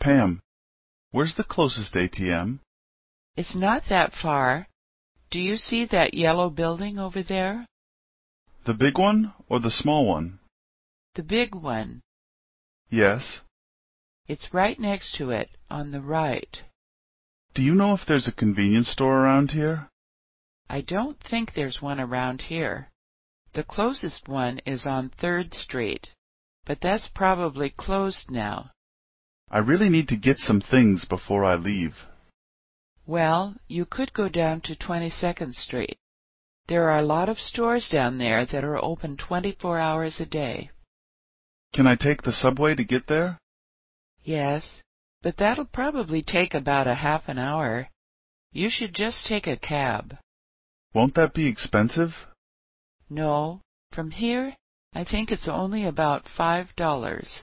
Pam, where's the closest ATM? It's not that far. Do you see that yellow building over there? The big one or the small one? The big one. Yes. It's right next to it, on the right. Do you know if there's a convenience store around here? I don't think there's one around here. The closest one is on Third Street, but that's probably closed now. I really need to get some things before I leave. Well, you could go down to 22nd Street. There are a lot of stores down there that are open 24 hours a day. Can I take the subway to get there? Yes, but that'll probably take about a half an hour. You should just take a cab. Won't that be expensive? No. From here, I think it's only about five dollars.